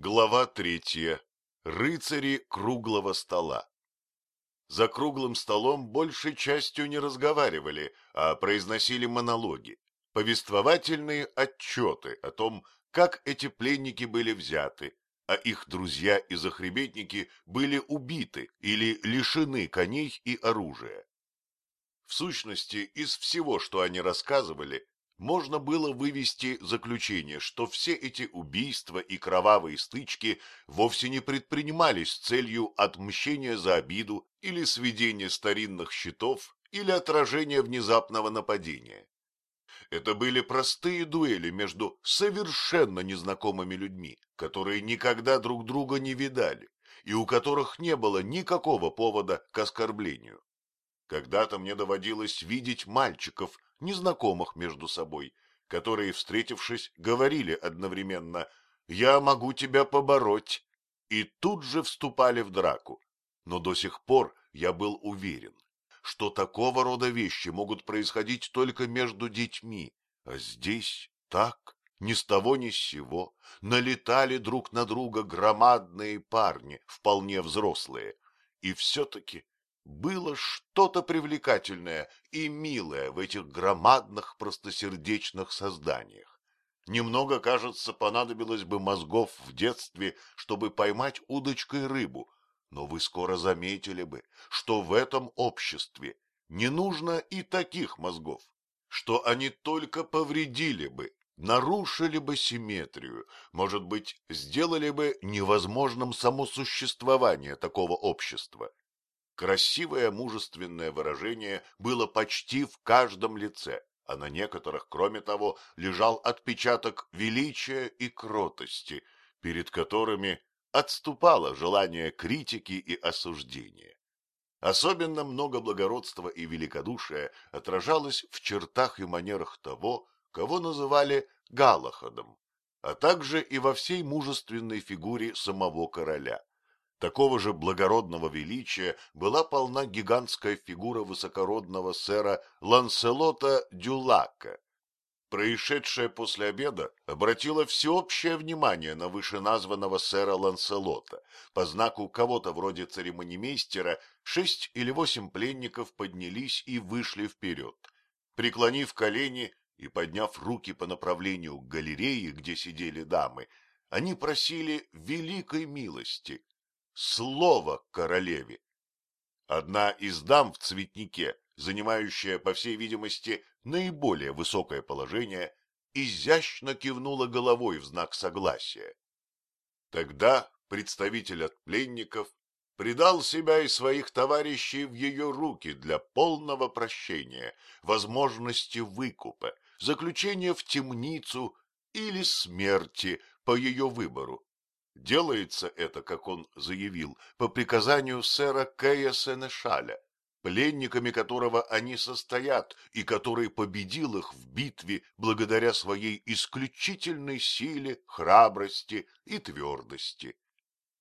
Глава третья. Рыцари круглого стола. За круглым столом большей частью не разговаривали, а произносили монологи, повествовательные отчеты о том, как эти пленники были взяты, а их друзья и захребетники были убиты или лишены коней и оружия. В сущности, из всего, что они рассказывали, можно было вывести заключение, что все эти убийства и кровавые стычки вовсе не предпринимались с целью отмщения за обиду или сведения старинных счетов или отражения внезапного нападения. Это были простые дуэли между совершенно незнакомыми людьми, которые никогда друг друга не видали и у которых не было никакого повода к оскорблению. Когда-то мне доводилось видеть мальчиков, незнакомых между собой, которые, встретившись, говорили одновременно «Я могу тебя побороть» и тут же вступали в драку. Но до сих пор я был уверен, что такого рода вещи могут происходить только между детьми, а здесь так, ни с того ни с сего, налетали друг на друга громадные парни, вполне взрослые, и все-таки было что-то привлекательное и милое в этих громадных простосердечных созданиях. Немного, кажется, понадобилось бы мозгов в детстве, чтобы поймать удочкой рыбу, но вы скоро заметили бы, что в этом обществе не нужно и таких мозгов, что они только повредили бы, нарушили бы симметрию, может быть, сделали бы невозможным само существование такого общества. Красивое мужественное выражение было почти в каждом лице, а на некоторых, кроме того, лежал отпечаток величия и кротости, перед которыми отступало желание критики и осуждения. Особенно много благородства и великодушия отражалось в чертах и манерах того, кого называли Галахадом, а также и во всей мужественной фигуре самого короля. Такого же благородного величия была полна гигантская фигура высокородного сэра Ланселота Дюлака. Происшедшее после обеда обратило всеобщее внимание на вышеназванного сэра Ланселота. По знаку кого-то вроде церемонимейстера шесть или восемь пленников поднялись и вышли вперед. Преклонив колени и подняв руки по направлению к галерее, где сидели дамы, они просили великой милости — слово королеве. Одна из дам в цветнике, занимающая, по всей видимости, наиболее высокое положение, изящно кивнула головой в знак согласия. Тогда представитель от пленников предал себя и своих товарищей в ее руки для полного прощения, возможности выкупа, заключения в темницу или смерти по ее выбору. Делается это, как он заявил, по приказанию сэра Кэя Сенешаля, пленниками которого они состоят и который победил их в битве благодаря своей исключительной силе, храбрости и твердости.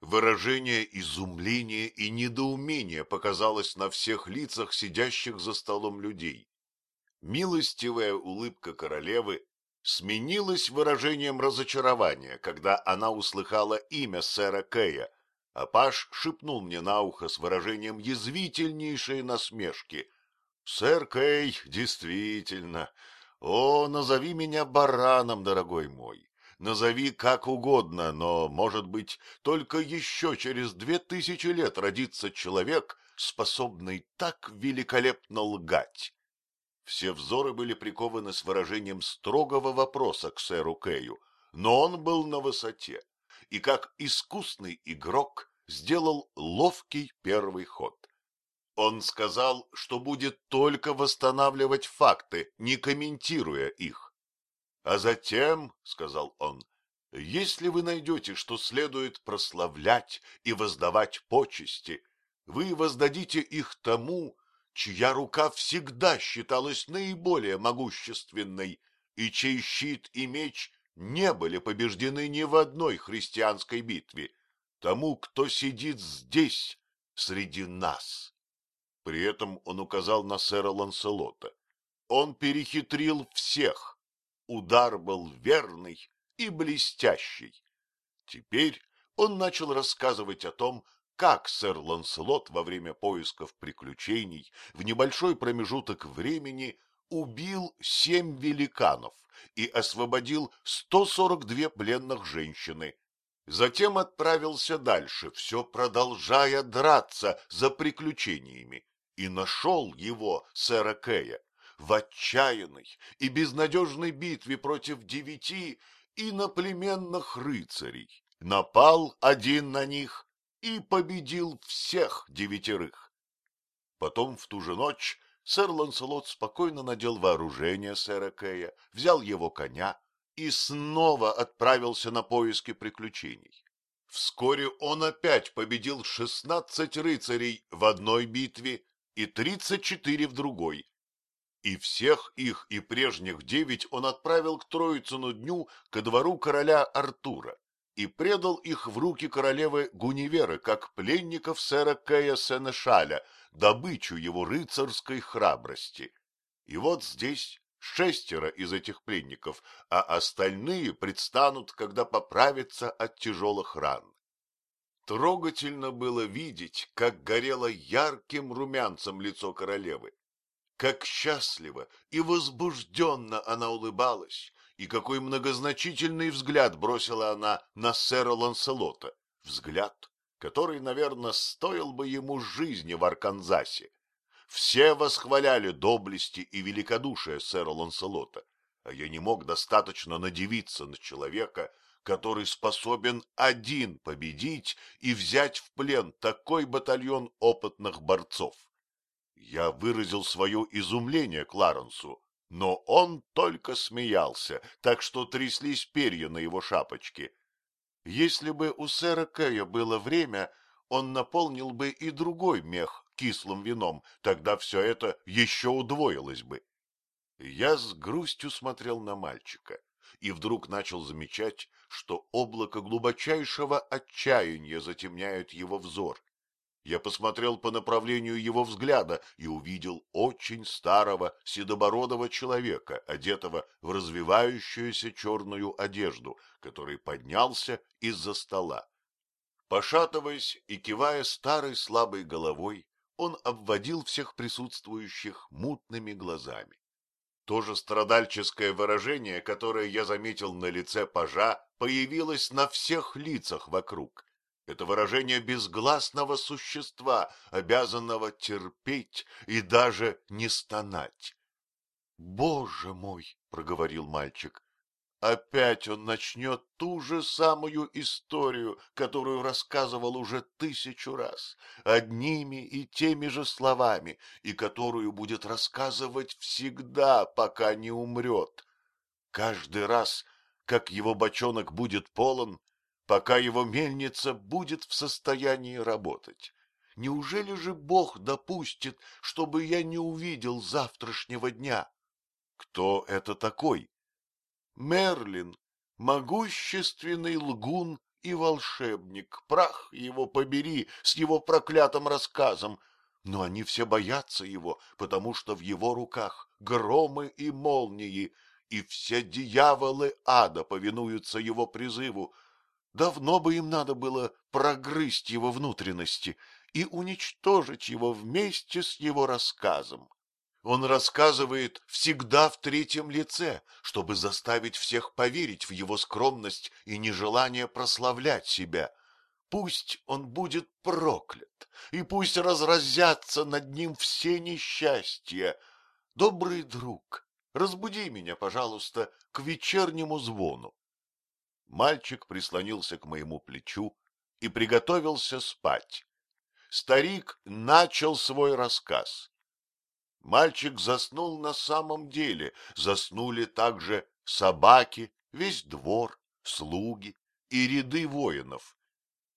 Выражение изумления и недоумения показалось на всех лицах сидящих за столом людей. Милостивая улыбка королевы сменилось выражением разочарования, когда она услыхала имя сэра Кэя, а Паш шепнул мне на ухо с выражением язвительнейшей насмешки. — Сэр Кэй, действительно. О, назови меня бараном, дорогой мой. Назови как угодно, но, может быть, только еще через две тысячи лет родится человек, способный так великолепно лгать. Все взоры были прикованы с выражением строгого вопроса к сэру Кэю, но он был на высоте и, как искусный игрок, сделал ловкий первый ход. Он сказал, что будет только восстанавливать факты, не комментируя их. А затем, — сказал он, — если вы найдете, что следует прославлять и воздавать почести, вы воздадите их тому, чья рука всегда считалась наиболее могущественной, и чей щит и меч не были побеждены ни в одной христианской битве, тому, кто сидит здесь, среди нас. При этом он указал на сэра Ланселота. Он перехитрил всех. Удар был верный и блестящий. Теперь он начал рассказывать о том, как сэр Ланселот во время поисков приключений в небольшой промежуток времени убил семь великанов и освободил 142 пленных женщины. Затем отправился дальше, все продолжая драться за приключениями, и нашел его, сэра Кэя, в отчаянной и безнадежной битве против девяти иноплеменных рыцарей. Напал один на них и победил всех девятерых. Потом в ту же ночь сэр Ланселот спокойно надел вооружение сэра Кэя, взял его коня и снова отправился на поиски приключений. Вскоре он опять победил шестнадцать рыцарей в одной битве и тридцать четыре в другой. И всех их и прежних девять он отправил к Троицыну дню ко двору короля Артура и предал их в руки королевы Гуниверы, как пленников сэра Кэя Сенешаля, добычу его рыцарской храбрости. И вот здесь шестеро из этих пленников, а остальные предстанут, когда поправятся от тяжелых ран. Трогательно было видеть, как горело ярким румянцем лицо королевы, как счастливо и возбужденно она улыбалась, и какой многозначительный взгляд бросила она на сэра Ланселота. Взгляд, который, наверное, стоил бы ему жизни в Арканзасе. Все восхваляли доблести и великодушие сэра Ланселота, а я не мог достаточно надевиться на человека, который способен один победить и взять в плен такой батальон опытных борцов. Я выразил свое изумление Кларенсу, но он только смеялся, так что тряслись перья на его шапочке. Если бы у сэра Кэя было время, он наполнил бы и другой мех кислым вином, тогда все это еще удвоилось бы. Я с грустью смотрел на мальчика и вдруг начал замечать, что облако глубочайшего отчаяния затемняет его взор. Я посмотрел по направлению его взгляда и увидел очень старого седобородого человека, одетого в развивающуюся черную одежду, который поднялся из-за стола. Пошатываясь и кивая старой слабой головой, он обводил всех присутствующих мутными глазами. То же страдальческое выражение, которое я заметил на лице пажа, появилось на всех лицах вокруг. Это выражение безгласного существа, обязанного терпеть и даже не стонать. — Боже мой! — проговорил мальчик. Опять он начнет ту же самую историю, которую рассказывал уже тысячу раз, одними и теми же словами, и которую будет рассказывать всегда, пока не умрет. Каждый раз, как его бочонок будет полон, пока его мельница будет в состоянии работать. Неужели же Бог допустит, чтобы я не увидел завтрашнего дня? Кто это такой? Мерлин, могущественный лгун и волшебник, прах его побери с его проклятым рассказом, но они все боятся его, потому что в его руках громы и молнии, и все дьяволы ада повинуются его призыву, Давно бы им надо было прогрызть его внутренности и уничтожить его вместе с его рассказом. Он рассказывает всегда в третьем лице, чтобы заставить всех поверить в его скромность и нежелание прославлять себя. Пусть он будет проклят, и пусть разразятся над ним все несчастья. Добрый друг, разбуди меня, пожалуйста, к вечернему звону. Мальчик прислонился к моему плечу и приготовился спать. Старик начал свой рассказ. Мальчик заснул на самом деле, заснули также собаки, весь двор, слуги и ряды воинов.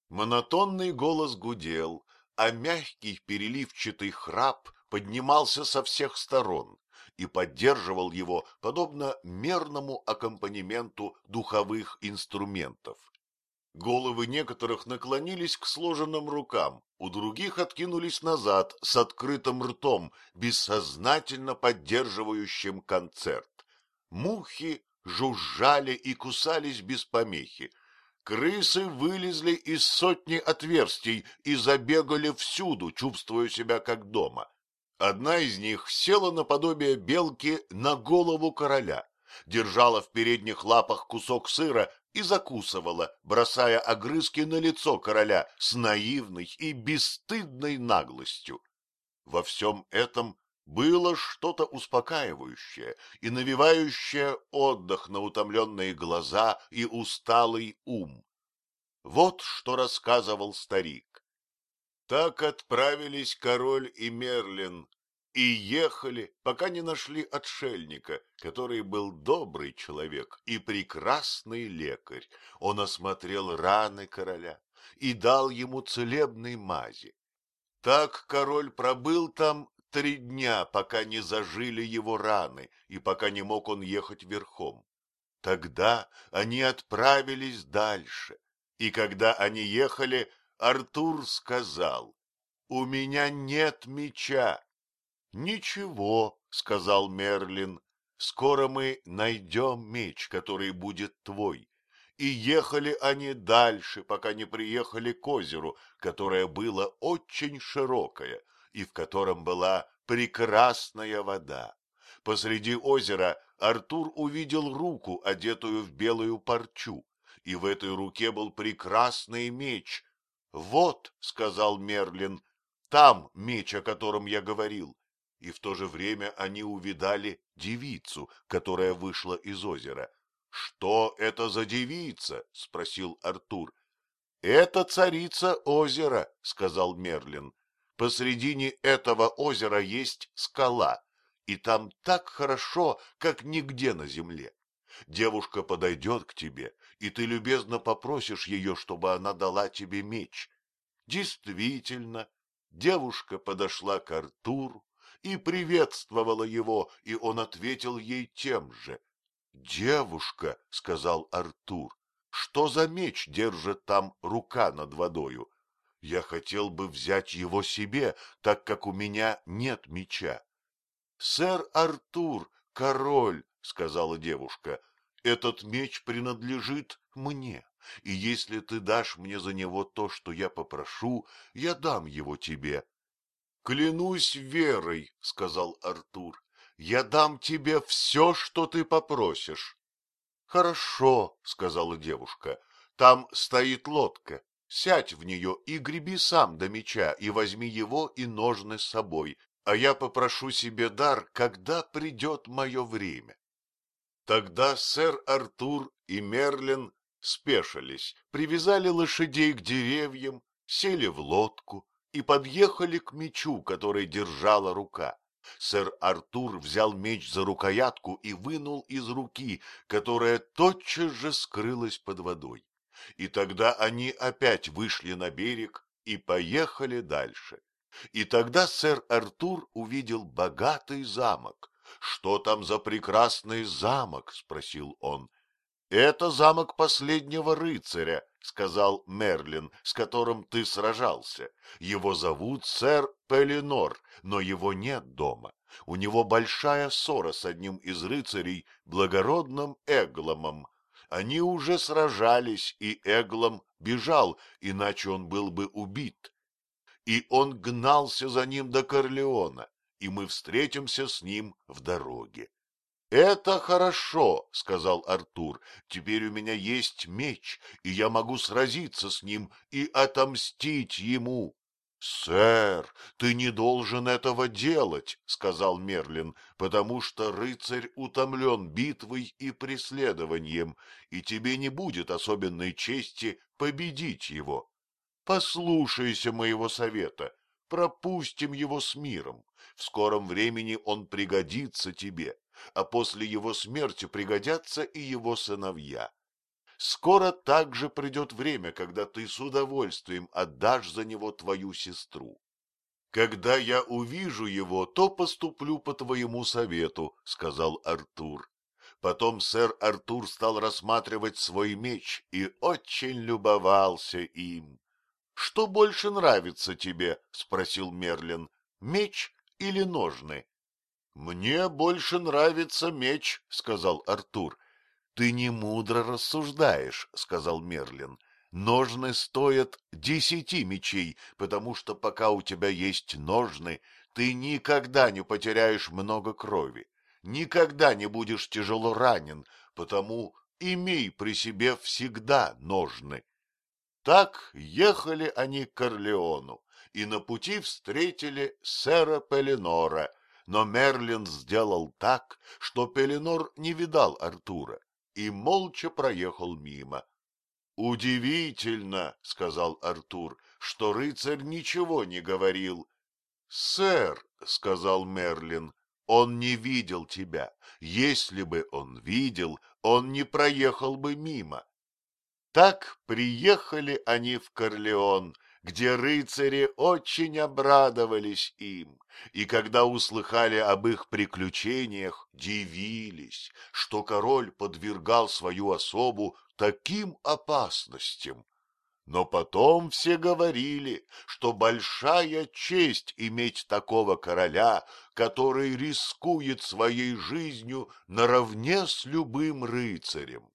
Монотонный голос гудел, а мягкий переливчатый храп поднимался со всех сторон и поддерживал его подобно мерному аккомпанементу духовых инструментов. Головы некоторых наклонились к сложенным рукам, у других откинулись назад с открытым ртом, бессознательно поддерживающим концерт. Мухи жужжали и кусались без помехи. Крысы вылезли из сотни отверстий и забегали всюду, чувствуя себя как дома. Одна из них села наподобие белки на голову короля, держала в передних лапах кусок сыра и закусывала, бросая огрызки на лицо короля с наивной и бесстыдной наглостью. Во всем этом было что-то успокаивающее и навевающее отдых на утомленные глаза и усталый ум. Вот что рассказывал старик. Так отправились король и Мерлин и ехали, пока не нашли отшельника, который был добрый человек и прекрасный лекарь. Он осмотрел раны короля и дал ему целебной мази. Так король пробыл там три дня, пока не зажили его раны и пока не мог он ехать верхом. Тогда они отправились дальше, и когда они ехали, Артур сказал, «У меня нет меча». «Ничего», — сказал Мерлин, — «скоро мы найдем меч, который будет твой». И ехали они дальше, пока не приехали к озеру, которое было очень широкое, и в котором была прекрасная вода. Посреди озера Артур увидел руку, одетую в белую парчу, и в этой руке был прекрасный меч. «Вот», — сказал Мерлин, — «там меч, о котором я говорил». И в то же время они увидали девицу, которая вышла из озера. «Что это за девица?» — спросил Артур. «Это царица озера», — сказал Мерлин. Посредине этого озера есть скала, и там так хорошо, как нигде на земле. Девушка подойдет к тебе, и ты любезно попросишь ее, чтобы она дала тебе меч. Действительно, девушка подошла к Артуру и приветствовала его, и он ответил ей тем же. — Девушка, — сказал Артур, — что за меч держит там рука над водою? Я хотел бы взять его себе, так как у меня нет меча. — Сэр Артур, король, — сказала девушка, — этот меч принадлежит мне, и если ты дашь мне за него то, что я попрошу, я дам его тебе. — Клянусь верой, — сказал Артур, — я дам тебе все, что ты попросишь. — Хорошо, — сказала девушка, — там стоит лодка, Сядь в нее и греби сам до меча, и возьми его и ножны с собой, а я попрошу себе дар, когда придет мое время. Тогда сэр Артур и Мерлин спешились, привязали лошадей к деревьям, сели в лодку и подъехали к мечу, который держала рука. Сэр Артур взял меч за рукоятку и вынул из руки, которая тотчас же скрылась под водой и тогда они опять вышли на берег и поехали дальше. И тогда сэр Артур увидел богатый замок. «Что там за прекрасный замок?» — спросил он. «Это замок последнего рыцаря», — сказал Мерлин, с которым ты сражался. «Его зовут сэр Пелинор, но его нет дома. У него большая ссора с одним из рыцарей, благородным Эгломом, они уже сражались, и Эглом бежал, иначе он был бы убит. И он гнался за ним до Корлеона, и мы встретимся с ним в дороге. — Это хорошо, — сказал Артур, — теперь у меня есть меч, и я могу сразиться с ним и отомстить ему. «Сэр, ты не должен этого делать», — сказал Мерлин, «потому что рыцарь утомлен битвой и преследованием, и тебе не будет особенной чести победить его. Послушайся моего совета, пропустим его с миром. В скором времени он пригодится тебе, а после его смерти пригодятся и его сыновья. Скоро также придет время, когда ты с удовольствием отдашь за него твою сестру. Когда я увижу его, то поступлю по твоему совету, — сказал Артур. Потом сэр Артур стал рассматривать свой меч и очень любовался им. — Что больше нравится тебе? — спросил Мерлин. — Меч или ножны? — Мне больше нравится меч, — сказал Артур. — Ты не мудро рассуждаешь, — сказал Мерлин. — Ножны стоят десяти мечей, потому что пока у тебя есть ножны, ты никогда не потеряешь много крови, никогда не будешь тяжело ранен, потому имей при себе всегда ножны. Так ехали они к Корлеону, и на пути встретили сэра Пеленора, но Мерлин сделал так, что Пеленор не видал Артура и молча проехал мимо. — Удивительно, — сказал Артур, — что рыцарь ничего не говорил. — Сэр, — сказал Мерлин, — он не видел тебя. Если бы он видел, он не проехал бы мимо. Так приехали они в Корлеон, где рыцари очень обрадовались им, и когда услыхали об их приключениях, дивились, что король подвергал свою особу таким опасностям. Но потом все говорили, что большая честь иметь такого короля, который рискует своей жизнью наравне с любым рыцарем.